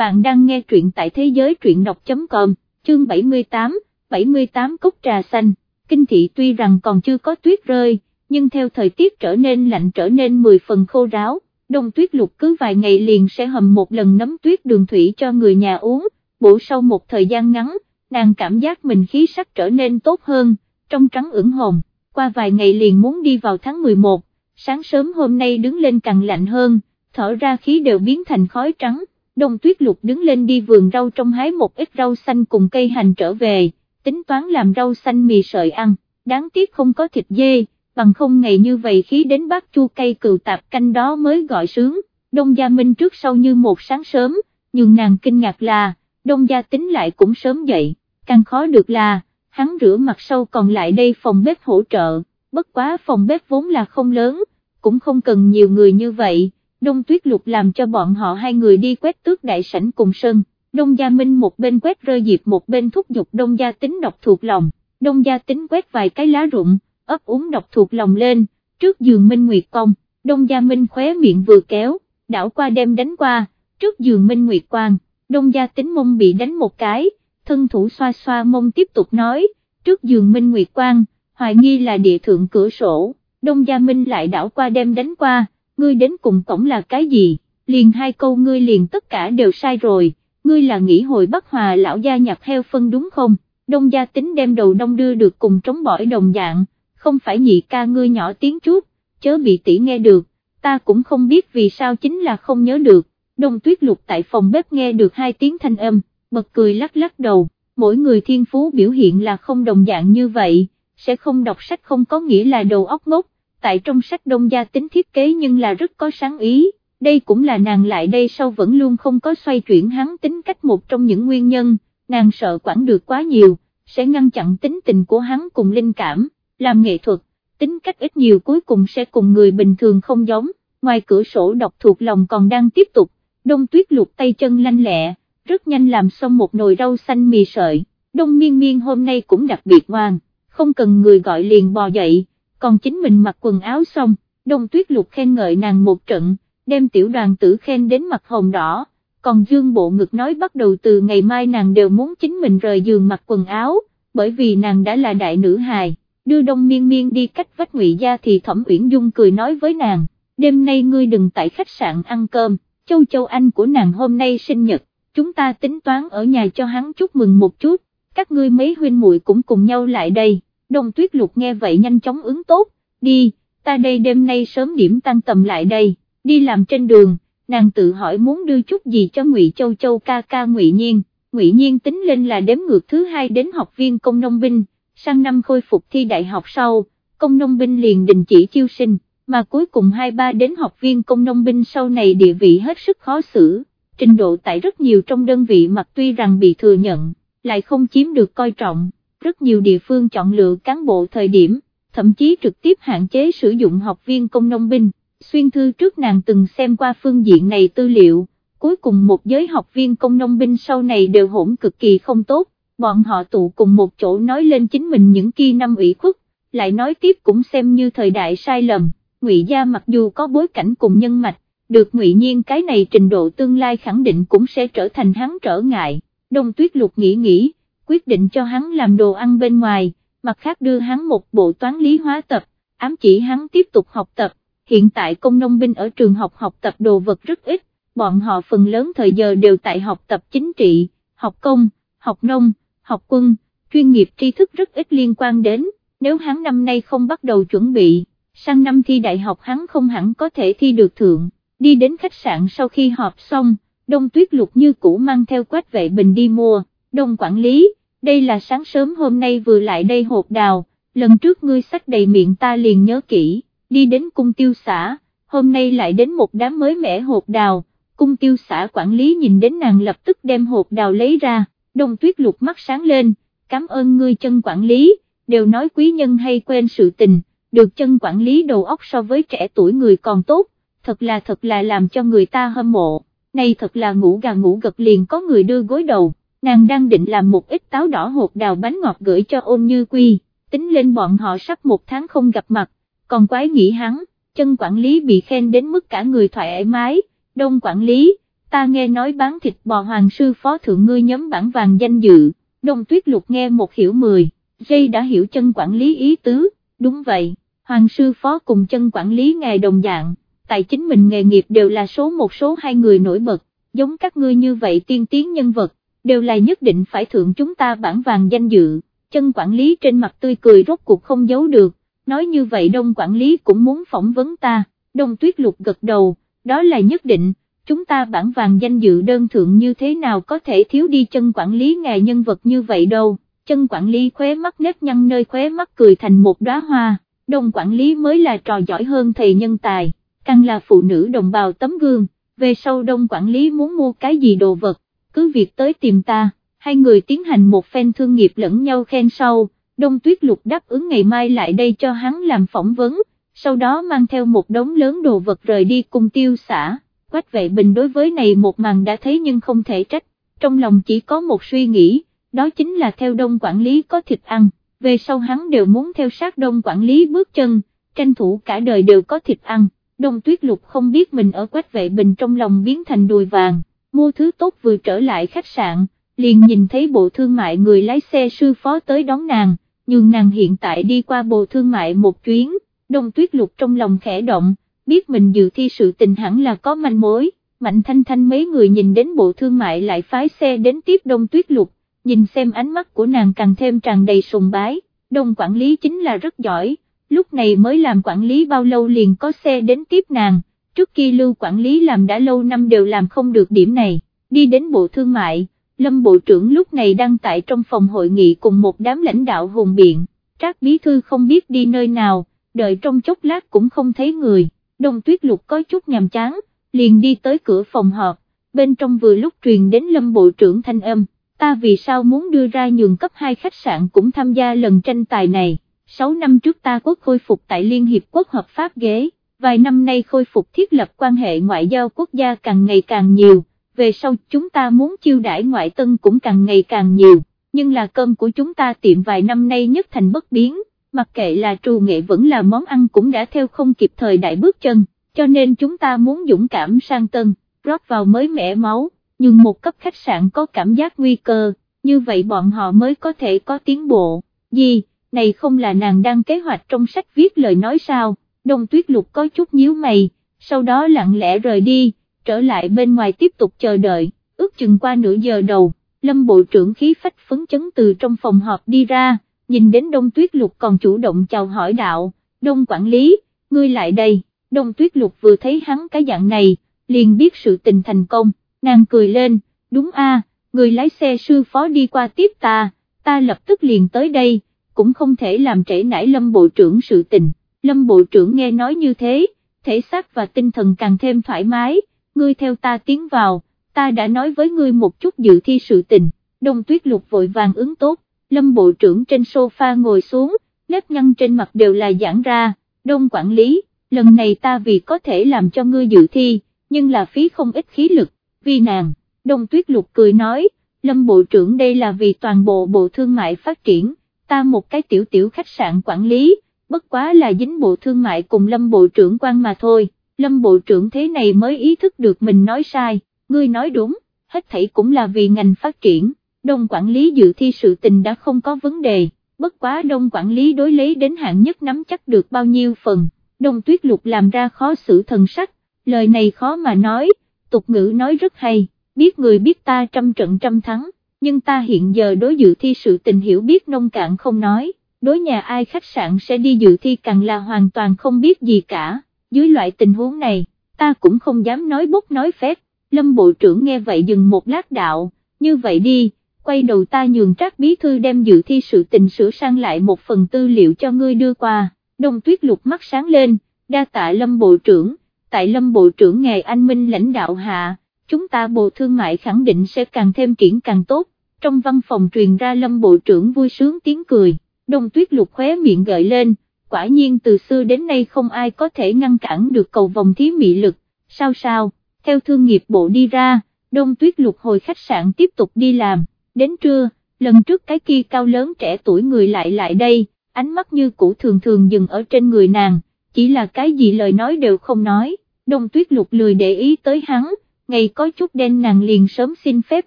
bạn đang nghe truyện tại thế giới truyện đọc.com, chương 78, 78 cốc trà xanh, kinh thị tuy rằng còn chưa có tuyết rơi, nhưng theo thời tiết trở nên lạnh trở nên 10 phần khô ráo, đông tuyết lục cứ vài ngày liền sẽ hầm một lần nấm tuyết đường thủy cho người nhà uống, bổ sau một thời gian ngắn, nàng cảm giác mình khí sắc trở nên tốt hơn, trong trắng ửng hồng, qua vài ngày liền muốn đi vào tháng 11, sáng sớm hôm nay đứng lên càng lạnh hơn, thở ra khí đều biến thành khói trắng, đông tuyết lục đứng lên đi vườn rau trong hái một ít rau xanh cùng cây hành trở về, tính toán làm rau xanh mì sợi ăn, đáng tiếc không có thịt dê, bằng không ngày như vậy khí đến bát chu cây cừu tạp canh đó mới gọi sướng, đông gia minh trước sau như một sáng sớm, nhưng nàng kinh ngạc là, đông gia tính lại cũng sớm dậy, càng khó được là, hắn rửa mặt sau còn lại đây phòng bếp hỗ trợ, bất quá phòng bếp vốn là không lớn, cũng không cần nhiều người như vậy, đông tuyết lục làm cho bọn họ hai người đi quét tước đại sảnh cùng sân, đông gia minh một bên quét rơi dịp một bên thúc giục đông gia tính độc thuộc lòng, đông gia tính quét vài cái lá rụng, ấp úng độc thuộc lòng lên, trước giường minh nguyệt công, đông gia minh khóe miệng vừa kéo, đảo qua đem đánh qua, trước giường minh nguyệt quang, đông gia tính mông bị đánh một cái, thân thủ xoa xoa mông tiếp tục nói, trước giường minh nguyệt quang, hoài nghi là địa thượng cửa sổ, đông gia minh lại đảo qua đem đánh qua, ngươi đến cùng cổng là cái gì, liền hai câu ngươi liền tất cả đều sai rồi, ngươi là nghĩ hồi Bắc Hòa lão gia nhặt heo phân đúng không, đông gia tính đem đầu đông đưa được cùng trống bỏi đồng dạng, không phải nhị ca ngươi nhỏ tiếng chút, chớ bị tỷ nghe được, ta cũng không biết vì sao chính là không nhớ được, đông tuyết lục tại phòng bếp nghe được hai tiếng thanh âm, bật cười lắc lắc đầu, mỗi người thiên phú biểu hiện là không đồng dạng như vậy, sẽ không đọc sách không có nghĩa là đầu óc ngốc, tại trong sách đông gia tính thiết kế nhưng là rất có sáng ý, đây cũng là nàng lại đây sau vẫn luôn không có xoay chuyển hắn tính cách một trong những nguyên nhân, nàng sợ quản được quá nhiều, sẽ ngăn chặn tính tình của hắn cùng linh cảm, làm nghệ thuật, tính cách ít nhiều cuối cùng sẽ cùng người bình thường không giống, ngoài cửa sổ đọc thuộc lòng còn đang tiếp tục, đông tuyết lục tay chân lanh lẹ, rất nhanh làm xong một nồi rau xanh mì sợi, đông miên miên hôm nay cũng đặc biệt ngoan, không cần người gọi liền bò dậy, còn chính mình mặc quần áo xong, đông tuyết lục khen ngợi nàng một trận, đem tiểu đoàn tử khen đến mặt hồng đỏ, còn dương bộ ngực nói bắt đầu từ ngày mai nàng đều muốn chính mình rời giường mặc quần áo, bởi vì nàng đã là đại nữ hài, đưa đông miên miên đi cách vách ngụy gia thì thẩm uyển dung cười nói với nàng, đêm nay ngươi đừng tại khách sạn ăn cơm, châu châu anh của nàng hôm nay sinh nhật, chúng ta tính toán ở nhà cho hắn chúc mừng một chút, các ngươi mấy huynh muội cũng cùng nhau lại đây đông tuyết lục nghe vậy nhanh chóng ứng tốt, đi, ta đây đêm nay sớm điểm tăng tầm lại đây, đi làm trên đường, nàng tự hỏi muốn đưa chút gì cho Ngụy Châu Châu ca ca Ngụy Nhiên, Ngụy Nhiên tính lên là đếm ngược thứ hai đến học viên công nông binh, sang năm khôi phục thi đại học sau, công nông binh liền đình chỉ chiêu sinh, mà cuối cùng hai ba đến học viên công nông binh sau này địa vị hết sức khó xử, trình độ tại rất nhiều trong đơn vị mặc tuy rằng bị thừa nhận, lại không chiếm được coi trọng rất nhiều địa phương chọn lựa cán bộ thời điểm, thậm chí trực tiếp hạn chế sử dụng học viên công nông binh, xuyên thư trước nàng từng xem qua phương diện này tư liệu, cuối cùng một giới học viên công nông binh sau này đều hỗn cực kỳ không tốt, bọn họ tụ cùng một chỗ nói lên chính mình những kỳ năm ủy khuất, lại nói tiếp cũng xem như thời đại sai lầm, ngụy gia mặc dù có bối cảnh cùng nhân mạch, được ngụy nhiên cái này trình độ tương lai khẳng định cũng sẽ trở thành hắn trở ngại, đông tuyết lục nghĩ nghĩ quyết định cho hắn làm đồ ăn bên ngoài, mặt khác đưa hắn một bộ toán lý hóa tập, ám chỉ hắn tiếp tục học tập, hiện tại công nông binh ở trường học học tập đồ vật rất ít, bọn họ phần lớn thời giờ đều tại học tập chính trị, học công, học nông, học quân, chuyên nghiệp tri thức rất ít liên quan đến, nếu hắn năm nay không bắt đầu chuẩn bị, sang năm thi đại học hắn không hẳn có thể thi được thượng, đi đến khách sạn sau khi họp xong, đông tuyết lục như cũ mang theo quách vệ bình đi mua, đông quản lý, đây là sáng sớm hôm nay vừa lại đây hột đào, lần trước ngươi sách đầy miệng ta liền nhớ kỹ, đi đến cung tiêu xã, hôm nay lại đến một đám mới mẻ hột đào, cung tiêu xã quản lý nhìn đến nàng lập tức đem hột đào lấy ra, đông tuyết lục mắt sáng lên, cảm ơn ngươi chân quản lý, đều nói quý nhân hay quên sự tình, được chân quản lý đầu óc so với trẻ tuổi người còn tốt, thật là thật là làm cho người ta hâm mộ, này thật là ngủ gà ngủ gật liền có người đưa gối đầu nàng đang định làm một ít táo đỏ hột đào bánh ngọt gửi cho ôn như quy, tính lên bọn họ sắp một tháng không gặp mặt, còn quái nghĩ hắn, chân quản lý bị khen đến mức cả người thoải mái, đông quản lý, ta nghe nói bán thịt bò hoàng sư phó thượng ngươi nhóm bản vàng danh dự, đông tuyết lục nghe một hiểu mười, dây đã hiểu chân quản lý ý tứ, đúng vậy, hoàng sư phó cùng chân quản lý ngài đồng dạng, tại chính mình nghề nghiệp đều là số một số hai người nổi bật, giống các ngươi như vậy tiên tiến nhân vật, đều là nhất định phải thượng chúng ta bản vàng danh dự, chân quản lý trên mặt tươi cười rốt cuộc không giấu được, nói như vậy đông quản lý cũng muốn phỏng vấn ta, đông tuyết lục gật đầu, đó là nhất định, chúng ta bản vàng danh dự đơn thượng như thế nào có thể thiếu đi chân quản lý ngài nhân vật như vậy đâu, chân quản lý khóe mắt nếp nhăn nơi khóe mắt cười thành một đóa hoa, đông quản lý mới là trò giỏi hơn thầy nhân tài, càng là phụ nữ đồng bào tấm gương, về sau đông quản lý muốn mua cái gì đồ vật, cứ việc tới tìm ta, hai người tiến hành một phen thương nghiệp lẫn nhau khen sau, đông tuyết lục đáp ứng ngày mai lại đây cho hắn làm phỏng vấn, sau đó mang theo một đống lớn đồ vật rời đi cùng tiêu xã, quách vệ bình đối với này một màn đã thấy nhưng không thể trách, trong lòng chỉ có một suy nghĩ, đó chính là theo đông quản lý có thịt ăn, về sau hắn đều muốn theo sát đông quản lý bước chân, tranh thủ cả đời đều có thịt ăn, đông tuyết lục không biết mình ở quách vệ bình trong lòng biến thành đùi vàng, mua thứ tốt vừa trở lại khách sạn, liền nhìn thấy bộ thương mại người lái xe sư phó tới đón nàng, nhưng nàng hiện tại đi qua bộ thương mại một chuyến, đông tuyết lục trong lòng khẽ động, biết mình dự thi sự tình hẳn là có manh mối, mạnh thanh thanh mấy người nhìn đến bộ thương mại lại phái xe đến tiếp đông tuyết lục, nhìn xem ánh mắt của nàng càng thêm tràn đầy sùng bái, đông quản lý chính là rất giỏi, lúc này mới làm quản lý bao lâu liền có xe đến tiếp nàng, trước kia lưu quản lý làm đã lâu năm đều làm không được điểm này, đi đến bộ thương mại, lâm bộ trưởng lúc này đang tại trong phòng hội nghị cùng một đám lãnh đạo hùng biện, trác bí thư không biết đi nơi nào, đợi trong chốc lát cũng không thấy người, đông tuyết lục có chút nhàm chán, liền đi tới cửa phòng họp, bên trong vừa lúc truyền đến lâm bộ trưởng thanh âm, ta vì sao muốn đưa ra nhường cấp hai khách sạn cũng tham gia lần tranh tài này, 6 năm trước ta quốc khôi phục tại Liên Hiệp Quốc hợp pháp ghế, vài năm nay khôi phục thiết lập quan hệ ngoại giao quốc gia càng ngày càng nhiều, về sau chúng ta muốn chiêu đãi ngoại tân cũng càng ngày càng nhiều, nhưng là cơm của chúng ta tiệm vài năm nay nhất thành bất biến, mặc kệ là trù nghệ vẫn là món ăn cũng đã theo không kịp thời đại bước chân, cho nên chúng ta muốn dũng cảm sang tân, rót vào mới mẻ máu, nhưng một cấp khách sạn có cảm giác nguy cơ, như vậy bọn họ mới có thể có tiến bộ, gì, này không là nàng đang kế hoạch trong sách viết lời nói sao, đông tuyết lục có chút nhíu mày, sau đó lặng lẽ rời đi, trở lại bên ngoài tiếp tục chờ đợi, ước chừng qua nửa giờ đầu, lâm bộ trưởng khí phách phấn chấn từ trong phòng họp đi ra, nhìn đến đông tuyết lục còn chủ động chào hỏi đạo, đông quản lý, ngươi lại đây, đông tuyết lục vừa thấy hắn cái dạng này, liền biết sự tình thành công, nàng cười lên, đúng a, người lái xe sư phó đi qua tiếp ta, ta lập tức liền tới đây, cũng không thể làm trễ nải lâm bộ trưởng sự tình, lâm bộ trưởng nghe nói như thế, thể xác và tinh thần càng thêm thoải mái, ngươi theo ta tiến vào, ta đã nói với ngươi một chút dự thi sự tình, đông tuyết lục vội vàng ứng tốt, lâm bộ trưởng trên sofa ngồi xuống, nếp nhăn trên mặt đều là giãn ra, đông quản lý, lần này ta vì có thể làm cho ngươi dự thi, nhưng là phí không ít khí lực, vì nàng, đông tuyết lục cười nói, lâm bộ trưởng đây là vì toàn bộ bộ thương mại phát triển, ta một cái tiểu tiểu khách sạn quản lý, bất quá là dính bộ thương mại cùng lâm bộ trưởng quan mà thôi, lâm bộ trưởng thế này mới ý thức được mình nói sai, ngươi nói đúng, hết thảy cũng là vì ngành phát triển, đông quản lý dự thi sự tình đã không có vấn đề, bất quá đông quản lý đối lấy đến hạng nhất nắm chắc được bao nhiêu phần, đông tuyết lục làm ra khó xử thần sắc, lời này khó mà nói, tục ngữ nói rất hay, biết người biết ta trăm trận trăm thắng, nhưng ta hiện giờ đối dự thi sự tình hiểu biết nông cạn không nói, đối nhà ai khách sạn sẽ đi dự thi càng là hoàn toàn không biết gì cả, dưới loại tình huống này, ta cũng không dám nói bốc nói phép, lâm bộ trưởng nghe vậy dừng một lát đạo, như vậy đi, quay đầu ta nhường trác bí thư đem dự thi sự tình sửa sang lại một phần tư liệu cho ngươi đưa qua, đông tuyết lục mắt sáng lên, đa tạ lâm bộ trưởng, tại lâm bộ trưởng ngày anh minh lãnh đạo hạ, chúng ta bộ thương mại khẳng định sẽ càng thêm triển càng tốt, trong văn phòng truyền ra lâm bộ trưởng vui sướng tiếng cười, đông tuyết lục khóe miệng gợi lên, quả nhiên từ xưa đến nay không ai có thể ngăn cản được cầu vòng thí mị lực, sao sao, theo thương nghiệp bộ đi ra, đông tuyết lục hồi khách sạn tiếp tục đi làm, đến trưa, lần trước cái kia cao lớn trẻ tuổi người lại lại đây, ánh mắt như cũ thường thường dừng ở trên người nàng, chỉ là cái gì lời nói đều không nói, đông tuyết lục lười để ý tới hắn, ngày có chút đen nàng liền sớm xin phép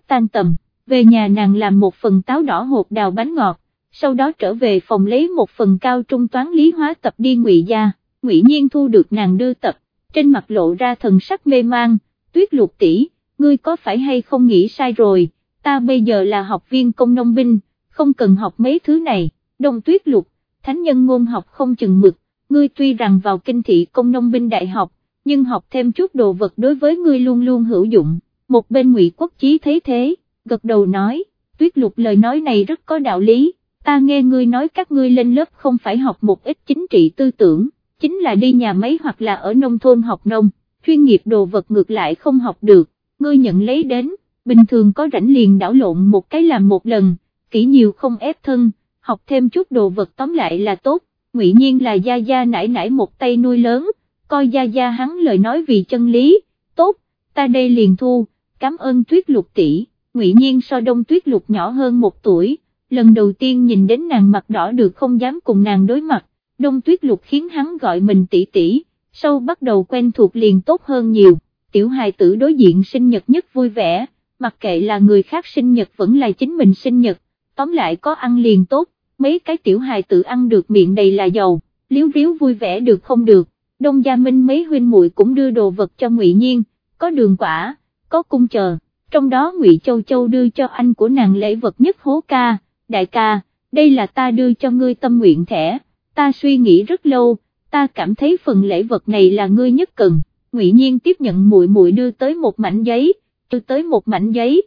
tan tầm, về nhà nàng làm một phần táo đỏ hột đào bánh ngọt, sau đó trở về phòng lấy một phần cao trung toán lý hóa tập đi ngụy gia, ngụy nhiên thu được nàng đưa tập, trên mặt lộ ra thần sắc mê mang, tuyết lục tỷ, ngươi có phải hay không nghĩ sai rồi, ta bây giờ là học viên công nông binh, không cần học mấy thứ này, đồng tuyết lục, thánh nhân ngôn học không chừng mực, ngươi tuy rằng vào kinh thị công nông binh đại học, nhưng học thêm chút đồ vật đối với ngươi luôn luôn hữu dụng, một bên ngụy quốc chí thấy thế, gật đầu nói, tuyết lục lời nói này rất có đạo lý, ta nghe ngươi nói các ngươi lên lớp không phải học một ít chính trị tư tưởng, chính là đi nhà máy hoặc là ở nông thôn học nông, chuyên nghiệp đồ vật ngược lại không học được, ngươi nhận lấy đến, bình thường có rảnh liền đảo lộn một cái làm một lần, kỹ nhiều không ép thân, học thêm chút đồ vật tóm lại là tốt, ngụy nhiên là gia gia nải nải một tay nuôi lớn, coi gia gia hắn lời nói vì chân lý, tốt, ta đây liền thu, cảm ơn tuyết lục tỷ, ngụy nhiên so đông tuyết lục nhỏ hơn một tuổi, lần đầu tiên nhìn đến nàng mặt đỏ được không dám cùng nàng đối mặt, đông tuyết lục khiến hắn gọi mình tỷ tỷ, sau bắt đầu quen thuộc liền tốt hơn nhiều, tiểu hài tử đối diện sinh nhật nhất vui vẻ, mặc kệ là người khác sinh nhật vẫn là chính mình sinh nhật, tóm lại có ăn liền tốt, mấy cái tiểu hài tử ăn được miệng đầy là dầu, liếu riếu vui vẻ được không được, đông gia minh mấy huynh muội cũng đưa đồ vật cho ngụy Nhiên, có đường quả, có cung chờ, trong đó ngụy Châu Châu đưa cho anh của nàng lễ vật nhất hố ca, đại ca, đây là ta đưa cho ngươi tâm nguyện thẻ, ta suy nghĩ rất lâu, ta cảm thấy phần lễ vật này là ngươi nhất cần, ngụy Nhiên tiếp nhận muội muội đưa tới một mảnh giấy, đưa tới một mảnh giấy,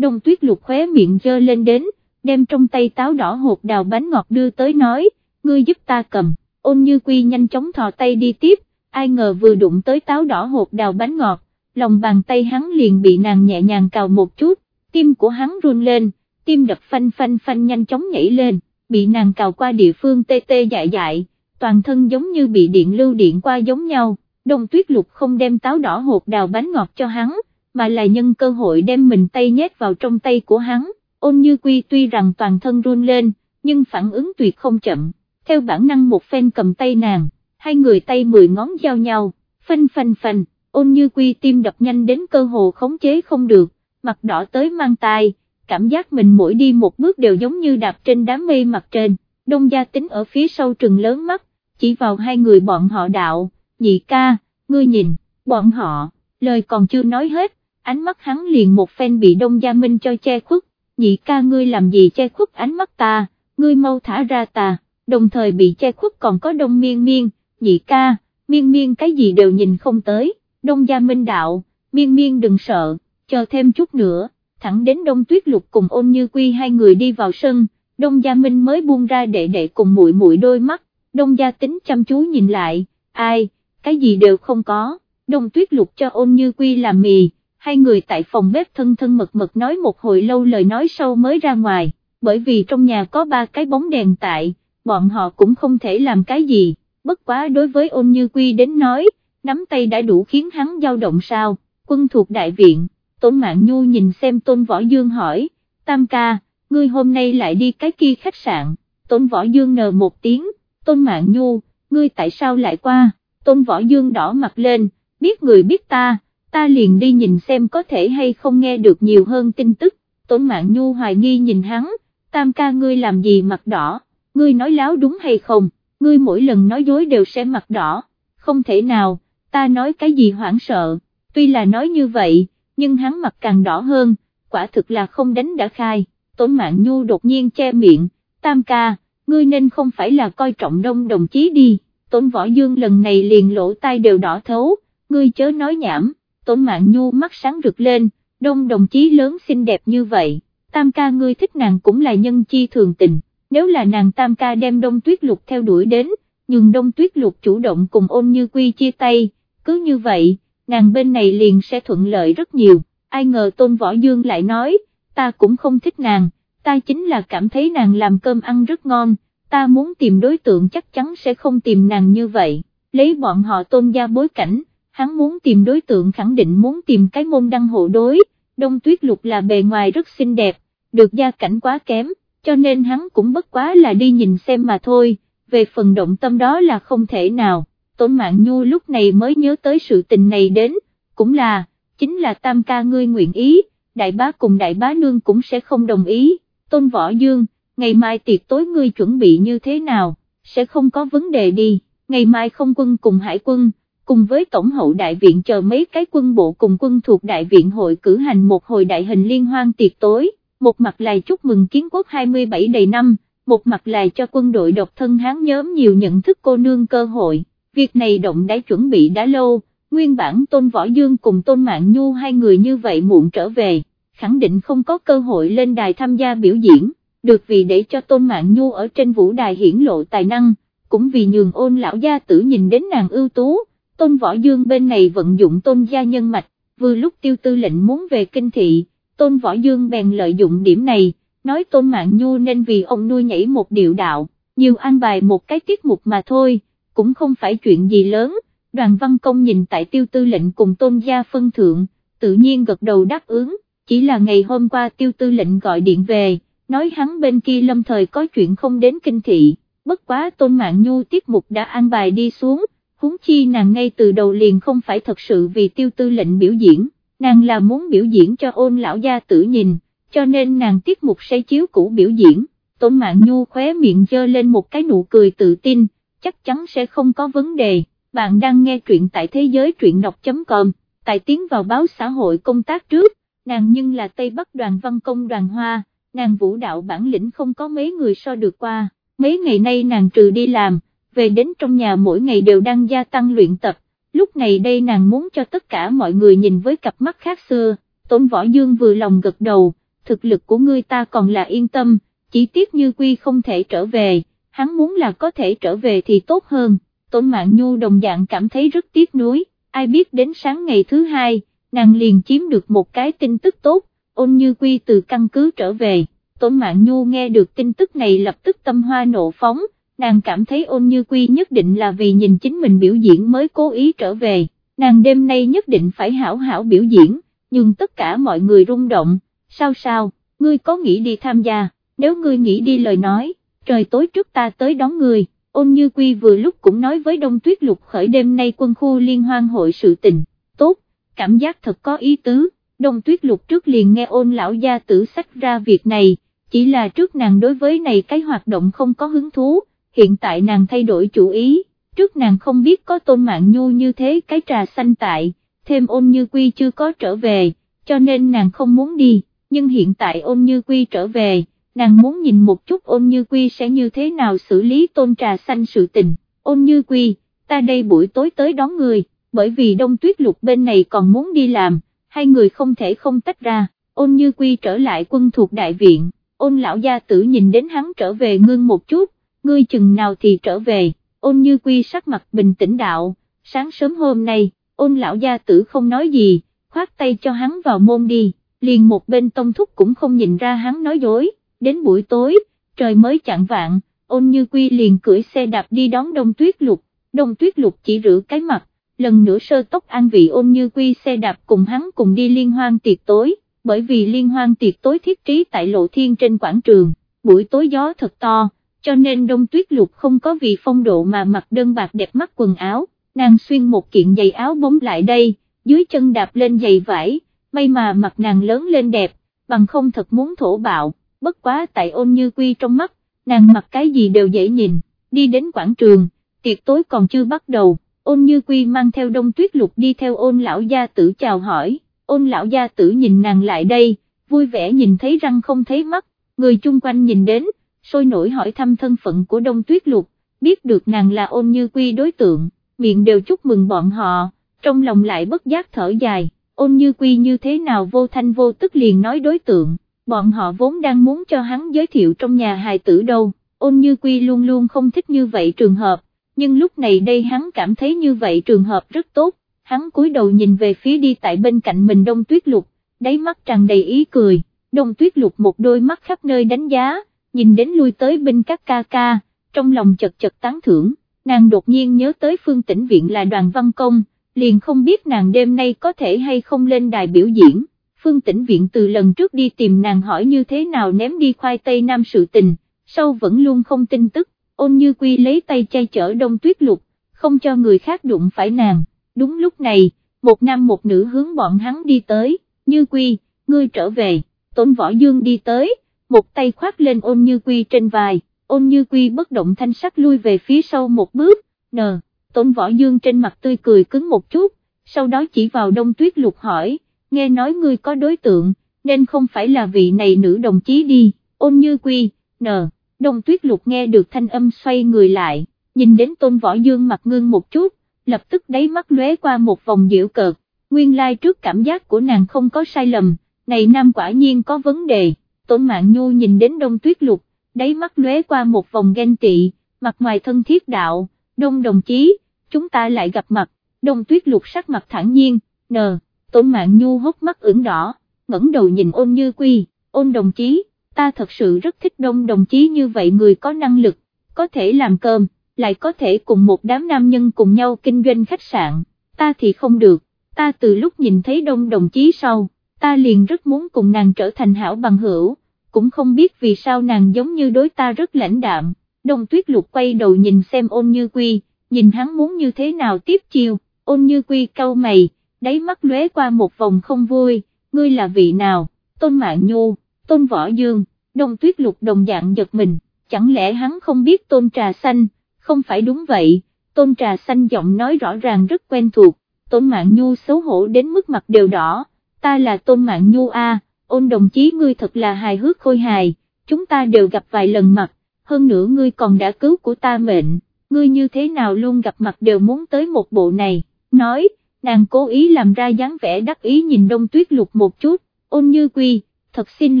đông tuyết lục khóe miệng dơ lên đến, đem trong tay táo đỏ hột đào bánh ngọt đưa tới nói, ngươi giúp ta cầm, ôn như quy nhanh chóng thò tay đi tiếp, ai ngờ vừa đụng tới táo đỏ hột đào bánh ngọt, lòng bàn tay hắn liền bị nàng nhẹ nhàng cào một chút, tim của hắn run lên, tim đập phanh phanh phanh nhanh chóng nhảy lên, bị nàng cào qua địa phương tê tê dại dại, toàn thân giống như bị điện lưu điện qua giống nhau, đông tuyết lục không đem táo đỏ hột đào bánh ngọt cho hắn, mà là nhân cơ hội đem mình tay nhét vào trong tay của hắn ôn như quy tuy rằng toàn thân run lên, nhưng phản ứng tuyệt không chậm, theo bản năng một phen cầm tay nàng, hai người tay mười ngón giao nhau, phanh phanh phanh, ôn như quy tim đập nhanh đến cơ hồ khống chế không được, mặt đỏ tới mang tai, cảm giác mình mỗi đi một bước đều giống như đạp trên đám mây mặt trên, đông gia tính ở phía sau trừng lớn mắt, chỉ vào hai người bọn họ đạo, nhị ca, ngươi nhìn, bọn họ, lời còn chưa nói hết, ánh mắt hắn liền một phen bị đông gia minh cho che khuất, nhị ca ngươi làm gì che khuất ánh mắt ta, ngươi mau thả ra ta, đồng thời bị che khuất còn có đông miên miên, nhị ca, miên miên cái gì đều nhìn không tới, đông gia minh đạo, miên miên đừng sợ, chờ thêm chút nữa, thẳng đến đông tuyết lục cùng ôn như quy hai người đi vào sân, đông gia minh mới buông ra đệ đệ cùng muội muội đôi mắt, đông gia tính chăm chú nhìn lại, ai, cái gì đều không có, đông tuyết lục cho ôn như quy làm mì hai người tại phòng bếp thân thân mật mật nói một hồi lâu lời nói sâu mới ra ngoài, bởi vì trong nhà có ba cái bóng đèn tại, bọn họ cũng không thể làm cái gì, bất quá đối với ôn như quy đến nói, nắm tay đã đủ khiến hắn dao động sao, quân thuộc đại viện, Tôn Mạng Nhu nhìn xem Tôn Võ Dương hỏi, Tam ca, ngươi hôm nay lại đi cái kia khách sạn, Tôn Võ Dương nờ một tiếng, Tôn Mạng Nhu, ngươi tại sao lại qua, Tôn Võ Dương đỏ mặt lên, biết người biết ta, ta liền đi nhìn xem có thể hay không nghe được nhiều hơn tin tức, Tôn Mạng Nhu hoài nghi nhìn hắn, tam ca ngươi làm gì mặt đỏ, ngươi nói láo đúng hay không, ngươi mỗi lần nói dối đều sẽ mặt đỏ, không thể nào, ta nói cái gì hoảng sợ, tuy là nói như vậy, nhưng hắn mặt càng đỏ hơn, quả thực là không đánh đã khai, Tổn Mạng Nhu đột nhiên che miệng, tam ca, ngươi nên không phải là coi trọng đông đồng chí đi, Tổn Võ Dương lần này liền lỗ tai đều đỏ thấu, ngươi chớ nói nhảm Tôn Mạng Nhu mắt sáng rực lên, đông đồng chí lớn xinh đẹp như vậy, tam ca ngươi thích nàng cũng là nhân chi thường tình, nếu là nàng tam ca đem đông tuyết lục theo đuổi đến, nhưng đông tuyết lục chủ động cùng ôn như quy chia tay, cứ như vậy, nàng bên này liền sẽ thuận lợi rất nhiều, ai ngờ Tôn Võ Dương lại nói, ta cũng không thích nàng, ta chính là cảm thấy nàng làm cơm ăn rất ngon, ta muốn tìm đối tượng chắc chắn sẽ không tìm nàng như vậy, lấy bọn họ tôn gia bối cảnh hắn muốn tìm đối tượng khẳng định muốn tìm cái môn đăng hộ đối, đông tuyết lục là bề ngoài rất xinh đẹp, được gia cảnh quá kém, cho nên hắn cũng bất quá là đi nhìn xem mà thôi, về phần động tâm đó là không thể nào, Tôn Mạng Nhu lúc này mới nhớ tới sự tình này đến, cũng là, chính là tam ca ngươi nguyện ý, đại bá cùng đại bá nương cũng sẽ không đồng ý, tôn võ dương, ngày mai tiệc tối ngươi chuẩn bị như thế nào, sẽ không có vấn đề đi, ngày mai không quân cùng hải quân, cùng với tổng hậu đại viện chờ mấy cái quân bộ cùng quân thuộc đại viện hội cử hành một hồi đại hình liên hoan tiệc tối, một mặt là chúc mừng kiến quốc 27 đầy năm, một mặt là cho quân đội độc thân hán nhóm nhiều nhận thức cô nương cơ hội, việc này động đã chuẩn bị đã lâu, nguyên bản Tôn Võ Dương cùng Tôn Mạng Nhu hai người như vậy muộn trở về, khẳng định không có cơ hội lên đài tham gia biểu diễn, được vì để cho Tôn Mạng Nhu ở trên vũ đài hiển lộ tài năng, cũng vì nhường ôn lão gia tử nhìn đến nàng ưu tú, Tôn Võ Dương bên này vận dụng Tôn gia nhân mạch, vừa lúc tiêu tư lệnh muốn về kinh thị, Tôn Võ Dương bèn lợi dụng điểm này, nói Tôn Mạng Nhu nên vì ông nuôi nhảy một điệu đạo, nhiều an bài một cái tiết mục mà thôi, cũng không phải chuyện gì lớn, đoàn văn công nhìn tại tiêu tư lệnh cùng Tôn gia phân thượng, tự nhiên gật đầu đáp ứng, chỉ là ngày hôm qua tiêu tư lệnh gọi điện về, nói hắn bên kia lâm thời có chuyện không đến kinh thị, bất quá Tôn Mạng Nhu tiết mục đã an bài đi xuống, huống chi nàng ngay từ đầu liền không phải thật sự vì tiêu tư lệnh biểu diễn, nàng là muốn biểu diễn cho ôn lão gia tử nhìn, cho nên nàng tiết mục say chiếu cũ biểu diễn, Tôn Mạng Nhu khóe miệng dơ lên một cái nụ cười tự tin, chắc chắn sẽ không có vấn đề, bạn đang nghe truyện tại thế giới truyện đọc.com, tại tiến vào báo xã hội công tác trước, nàng nhưng là Tây Bắc đoàn văn công đoàn hoa, nàng vũ đạo bản lĩnh không có mấy người so được qua, mấy ngày nay nàng trừ đi làm, về đến trong nhà mỗi ngày đều đang gia tăng luyện tập, lúc này đây nàng muốn cho tất cả mọi người nhìn với cặp mắt khác xưa, Tôn Võ Dương vừa lòng gật đầu, thực lực của ngươi ta còn là yên tâm, chỉ tiếc như quy không thể trở về, hắn muốn là có thể trở về thì tốt hơn, Tôn Mạng Nhu đồng dạng cảm thấy rất tiếc nuối, ai biết đến sáng ngày thứ hai, nàng liền chiếm được một cái tin tức tốt, ôn như quy từ căn cứ trở về, Tôn Mạng Nhu nghe được tin tức này lập tức tâm hoa nộ phóng, nàng cảm thấy ôn như quy nhất định là vì nhìn chính mình biểu diễn mới cố ý trở về, nàng đêm nay nhất định phải hảo hảo biểu diễn, nhưng tất cả mọi người rung động, sao sao, ngươi có nghĩ đi tham gia, nếu ngươi nghĩ đi lời nói, trời tối trước ta tới đón người ôn như quy vừa lúc cũng nói với đông tuyết lục khởi đêm nay quân khu liên hoan hội sự tình, tốt, cảm giác thật có ý tứ, đông tuyết lục trước liền nghe ôn lão gia tử sách ra việc này, chỉ là trước nàng đối với này cái hoạt động không có hứng thú, hiện tại nàng thay đổi chủ ý, trước nàng không biết có tôn mạng nhu như thế cái trà xanh tại, thêm ôn như quy chưa có trở về, cho nên nàng không muốn đi, nhưng hiện tại ôn như quy trở về, nàng muốn nhìn một chút ôn như quy sẽ như thế nào xử lý tôn trà xanh sự tình, ôn như quy, ta đây buổi tối tới đón người, bởi vì đông tuyết lục bên này còn muốn đi làm, hai người không thể không tách ra, ôn như quy trở lại quân thuộc đại viện, ôn lão gia tử nhìn đến hắn trở về ngưng một chút, ngươi chừng nào thì trở về, ôn như quy sắc mặt bình tĩnh đạo, sáng sớm hôm nay, ôn lão gia tử không nói gì, khoát tay cho hắn vào môn đi, liền một bên tông thúc cũng không nhìn ra hắn nói dối, đến buổi tối, trời mới chạng vạn, ôn như quy liền cưỡi xe đạp đi đón đông tuyết lục, đông tuyết lục chỉ rửa cái mặt, lần nữa sơ tóc an vị ôn như quy xe đạp cùng hắn cùng đi liên hoan tiệc tối, bởi vì liên hoan tiệc tối thiết trí tại lộ thiên trên quảng trường, buổi tối gió thật to cho nên đông tuyết lục không có vì phong độ mà mặc đơn bạc đẹp mắt quần áo, nàng xuyên một kiện giày áo bóng lại đây, dưới chân đạp lên giày vải, may mà mặt nàng lớn lên đẹp, bằng không thật muốn thổ bạo, bất quá tại ôn như quy trong mắt, nàng mặc cái gì đều dễ nhìn, đi đến quảng trường, tiệc tối còn chưa bắt đầu, ôn như quy mang theo đông tuyết lục đi theo ôn lão gia tử chào hỏi, ôn lão gia tử nhìn nàng lại đây, vui vẻ nhìn thấy răng không thấy mắt, người chung quanh nhìn đến, sôi nổi hỏi thăm thân phận của Đông Tuyết Lục, biết được nàng là ôn như quy đối tượng, miệng đều chúc mừng bọn họ, trong lòng lại bất giác thở dài, ôn như quy như thế nào vô thanh vô tức liền nói đối tượng, bọn họ vốn đang muốn cho hắn giới thiệu trong nhà hài tử đâu, ôn như quy luôn luôn không thích như vậy trường hợp, nhưng lúc này đây hắn cảm thấy như vậy trường hợp rất tốt, hắn cúi đầu nhìn về phía đi tại bên cạnh mình đông tuyết lục, đáy mắt tràn đầy ý cười, đông tuyết lục một đôi mắt khắp nơi đánh giá, nhìn đến lui tới bên các ca ca, trong lòng chật chật tán thưởng, nàng đột nhiên nhớ tới phương tĩnh viện là đoàn văn công, liền không biết nàng đêm nay có thể hay không lên đài biểu diễn, phương tĩnh viện từ lần trước đi tìm nàng hỏi như thế nào ném đi khoai tây nam sự tình, sau vẫn luôn không tin tức, ôn như quy lấy tay chay chở đông tuyết lục, không cho người khác đụng phải nàng, đúng lúc này, một nam một nữ hướng bọn hắn đi tới, như quy, ngươi trở về, tôn võ dương đi tới, một tay khoát lên ôn như quy trên vai, ôn như quy bất động thanh sắc lui về phía sau một bước, nờ, tôn võ dương trên mặt tươi cười cứng một chút, sau đó chỉ vào đông tuyết lục hỏi, nghe nói ngươi có đối tượng, nên không phải là vị này nữ đồng chí đi, ôn như quy, nờ, đông tuyết lục nghe được thanh âm xoay người lại, nhìn đến tôn võ dương mặt ngưng một chút, lập tức đáy mắt lóe qua một vòng diễu cợt, nguyên lai trước cảm giác của nàng không có sai lầm, này nam quả nhiên có vấn đề, tôn mạng nhu nhìn đến đông tuyết lục, đáy mắt lóe qua một vòng ghen tị, mặt ngoài thân thiết đạo, đông đồng chí, chúng ta lại gặp mặt, đông tuyết lục sắc mặt thản nhiên, nờ, tôn mạng nhu hốc mắt ửng đỏ, ngẩng đầu nhìn ôn như quy, ôn đồng chí, ta thật sự rất thích đông đồng chí như vậy người có năng lực, có thể làm cơm, lại có thể cùng một đám nam nhân cùng nhau kinh doanh khách sạn, ta thì không được, ta từ lúc nhìn thấy đông đồng chí sau, ta liền rất muốn cùng nàng trở thành hảo bằng hữu, cũng không biết vì sao nàng giống như đối ta rất lãnh đạm, đông tuyết lục quay đầu nhìn xem ôn như quy, nhìn hắn muốn như thế nào tiếp chiêu, ôn như quy cau mày, đáy mắt lóe qua một vòng không vui, ngươi là vị nào, tôn mạng nhu, tôn võ dương, đông tuyết lục đồng dạng giật mình, chẳng lẽ hắn không biết tôn trà xanh, không phải đúng vậy, tôn trà xanh giọng nói rõ ràng rất quen thuộc, tôn mạng nhu xấu hổ đến mức mặt đều đỏ, ta là tôn mạng nhu a, ôn đồng chí ngươi thật là hài hước khôi hài, chúng ta đều gặp vài lần mặt, hơn nữa ngươi còn đã cứu của ta mệnh, ngươi như thế nào luôn gặp mặt đều muốn tới một bộ này, nói, nàng cố ý làm ra dáng vẻ đắc ý nhìn đông tuyết lục một chút, ôn như quy, thật xin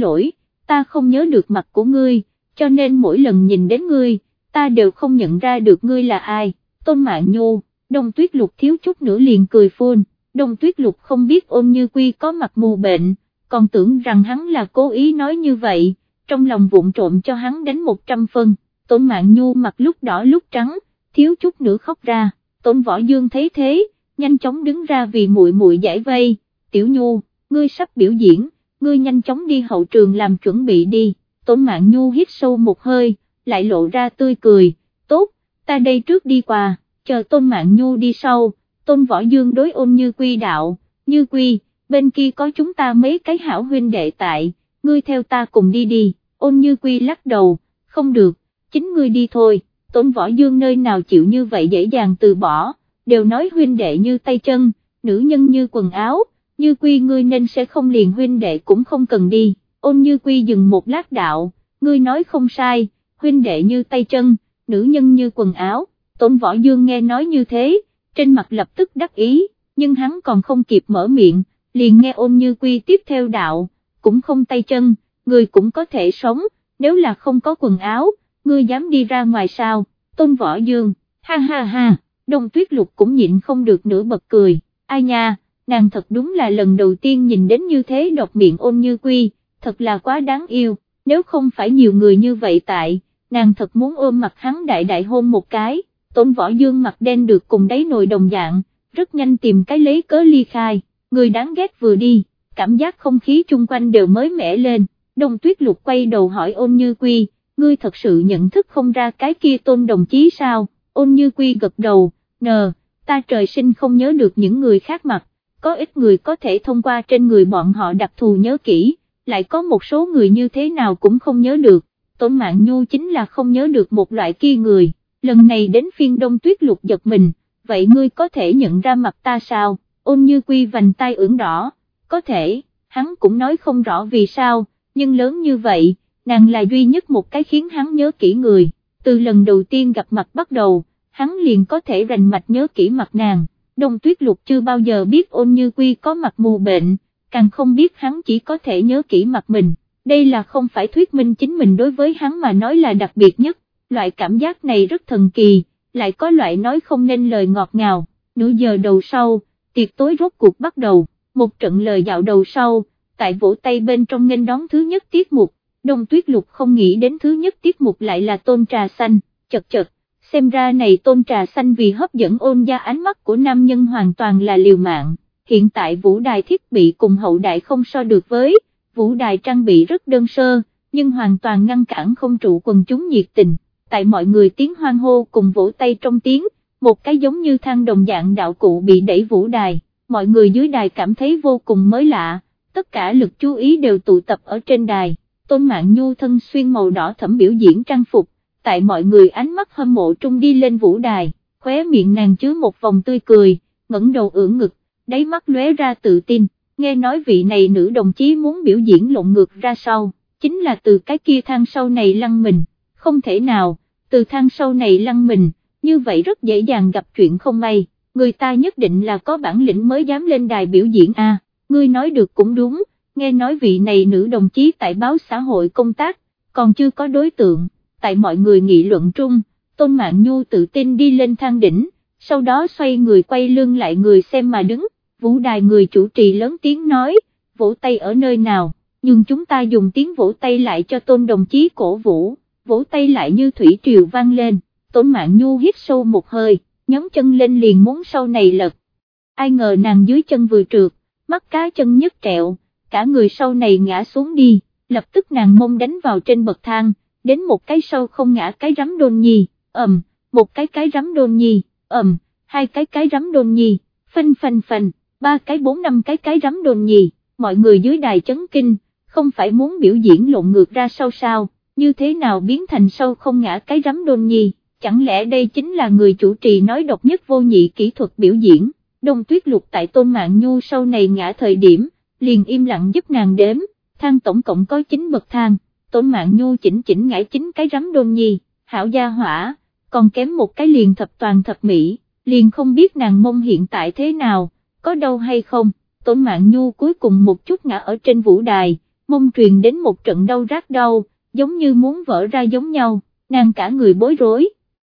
lỗi, ta không nhớ được mặt của ngươi, cho nên mỗi lần nhìn đến ngươi, ta đều không nhận ra được ngươi là ai, tôn mạng nhô, đông tuyết lục thiếu chút nữa liền cười phun, đông tuyết lục không biết ôn như quy có mặt mù bệnh, còn tưởng rằng hắn là cố ý nói như vậy, trong lòng vụng trộm cho hắn đánh một trăm phân, tôn mạng nhu mặt lúc đỏ lúc trắng, thiếu chút nữa khóc ra, tôn võ dương thấy thế, nhanh chóng đứng ra vì muội muội giải vây, tiểu nhu, ngươi sắp biểu diễn, ngươi nhanh chóng đi hậu trường làm chuẩn bị đi, tôn mạng nhu hít sâu một hơi, lại lộ ra tươi cười, tốt, ta đây trước đi qua, chờ tôn mạng nhu đi sau, tôn võ dương đối ôn như quy đạo, như quy, bên kia có chúng ta mấy cái hảo huynh đệ tại, ngươi theo ta cùng đi đi, ôn như quy lắc đầu, không được, chính ngươi đi thôi, tôn võ dương nơi nào chịu như vậy dễ dàng từ bỏ, đều nói huynh đệ như tay chân, nữ nhân như quần áo, như quy ngươi nên sẽ không liền huynh đệ cũng không cần đi, ôn như quy dừng một lát đạo, ngươi nói không sai, huynh đệ như tay chân, nữ nhân như quần áo, tôn võ dương nghe nói như thế, trên mặt lập tức đắc ý, nhưng hắn còn không kịp mở miệng, liền nghe ôn như quy tiếp theo đạo, cũng không tay chân, người cũng có thể sống, nếu là không có quần áo, ngươi dám đi ra ngoài sao, tôn võ dương, ha ha ha, đông tuyết lục cũng nhịn không được nữa bật cười, ai nha, nàng thật đúng là lần đầu tiên nhìn đến như thế độc miệng ôn như quy, thật là quá đáng yêu, nếu không phải nhiều người như vậy tại, nàng thật muốn ôm mặt hắn đại đại hôn một cái, tôn võ dương mặt đen được cùng đáy nồi đồng dạng, rất nhanh tìm cái lấy cớ ly khai, người đáng ghét vừa đi, cảm giác không khí chung quanh đều mới mẻ lên, đông tuyết lục quay đầu hỏi ôn như quy, ngươi thật sự nhận thức không ra cái kia tôn đồng chí sao, ôn như quy gật đầu, nờ, ta trời sinh không nhớ được những người khác mặt, có ít người có thể thông qua trên người bọn họ đặc thù nhớ kỹ, lại có một số người như thế nào cũng không nhớ được, Tôn Mạng Nhu chính là không nhớ được một loại kia người, lần này đến phiên đông tuyết lục giật mình, vậy ngươi có thể nhận ra mặt ta sao, ôn như quy vành tay ửng đỏ, có thể, hắn cũng nói không rõ vì sao, nhưng lớn như vậy, nàng là duy nhất một cái khiến hắn nhớ kỹ người, từ lần đầu tiên gặp mặt bắt đầu, hắn liền có thể rành mạch nhớ kỹ mặt nàng, đông tuyết lục chưa bao giờ biết ôn như quy có mặt mù bệnh, càng không biết hắn chỉ có thể nhớ kỹ mặt mình, đây là không phải thuyết minh chính mình đối với hắn mà nói là đặc biệt nhất, loại cảm giác này rất thần kỳ, lại có loại nói không nên lời ngọt ngào, nửa giờ đầu sau, tiệc tối rốt cuộc bắt đầu, một trận lời dạo đầu sau, tại vỗ tay bên trong nghênh đón thứ nhất tiết mục, đông tuyết lục không nghĩ đến thứ nhất tiết mục lại là tôn trà xanh, chật chật, xem ra này tôn trà xanh vì hấp dẫn ôn gia ánh mắt của nam nhân hoàn toàn là liều mạng. Hiện tại vũ đài thiết bị cùng hậu đại không so được với, vũ đài trang bị rất đơn sơ, nhưng hoàn toàn ngăn cản không trụ quần chúng nhiệt tình, tại mọi người tiếng hoan hô cùng vỗ tay trong tiếng, một cái giống như thang đồng dạng đạo cụ bị đẩy vũ đài, mọi người dưới đài cảm thấy vô cùng mới lạ, tất cả lực chú ý đều tụ tập ở trên đài, Tôn Mạng Nhu thân xuyên màu đỏ thẩm biểu diễn trang phục, tại mọi người ánh mắt hâm mộ trung đi lên vũ đài, khóe miệng nàng chứa một vòng tươi cười, ngẩng đầu ưỡn ngực, đáy mắt lóe ra tự tin, nghe nói vị này nữ đồng chí muốn biểu diễn lộn ngược ra sau, chính là từ cái kia thang sau này lăn mình, không thể nào, từ thang sau này lăn mình, như vậy rất dễ dàng gặp chuyện không may, người ta nhất định là có bản lĩnh mới dám lên đài biểu diễn a. ngươi nói được cũng đúng, nghe nói vị này nữ đồng chí tại báo xã hội công tác, còn chưa có đối tượng, tại mọi người nghị luận trung, Tôn Mạng Nhu tự tin đi lên thang đỉnh, sau đó xoay người quay lưng lại người xem mà đứng, vũ đài người chủ trì lớn tiếng nói, vỗ tay ở nơi nào, nhưng chúng ta dùng tiếng vỗ tay lại cho Tôn đồng chí cổ vũ, vỗ tay lại như thủy triều vang lên, Tôn Mạng Nhu hít sâu một hơi, nhóm chân lên liền muốn sau này lật, ai ngờ nàng dưới chân vừa trượt, mắt cá chân nhất trẹo, cả người sau này ngã xuống đi, lập tức nàng mông đánh vào trên bậc thang, đến một cái sâu không ngã cái rắm đôn nhi, ầm, một cái cái rắm đôn nhi, ầm, hai cái cái rắm đôn nhi, phanh phanh phanh, ba cái bốn năm cái cái rắm đôn nhi, mọi người dưới đài chấn kinh, không phải muốn biểu diễn lộn ngược ra sau sao, như thế nào biến thành sâu không ngã cái rắm đôn nhi, chẳng lẽ đây chính là người chủ trì nói độc nhất vô nhị kỹ thuật biểu diễn, đông tuyết lục tại tôn mạng nhu sau này ngã thời điểm, liền im lặng giúp nàng đếm, thang tổng cộng có 9 bậc thang, tổn mạng nhu chỉnh chỉnh ngãi chính cái rắm đôn nhi, hảo gia hỏa, còn kém một cái liền thập toàn thập mỹ, liền không biết nàng mông hiện tại thế nào, có đâu hay không, tổn mạng nhu cuối cùng một chút ngã ở trên vũ đài, mông truyền đến một trận đau rát đau, giống như muốn vỡ ra giống nhau, nàng cả người bối rối,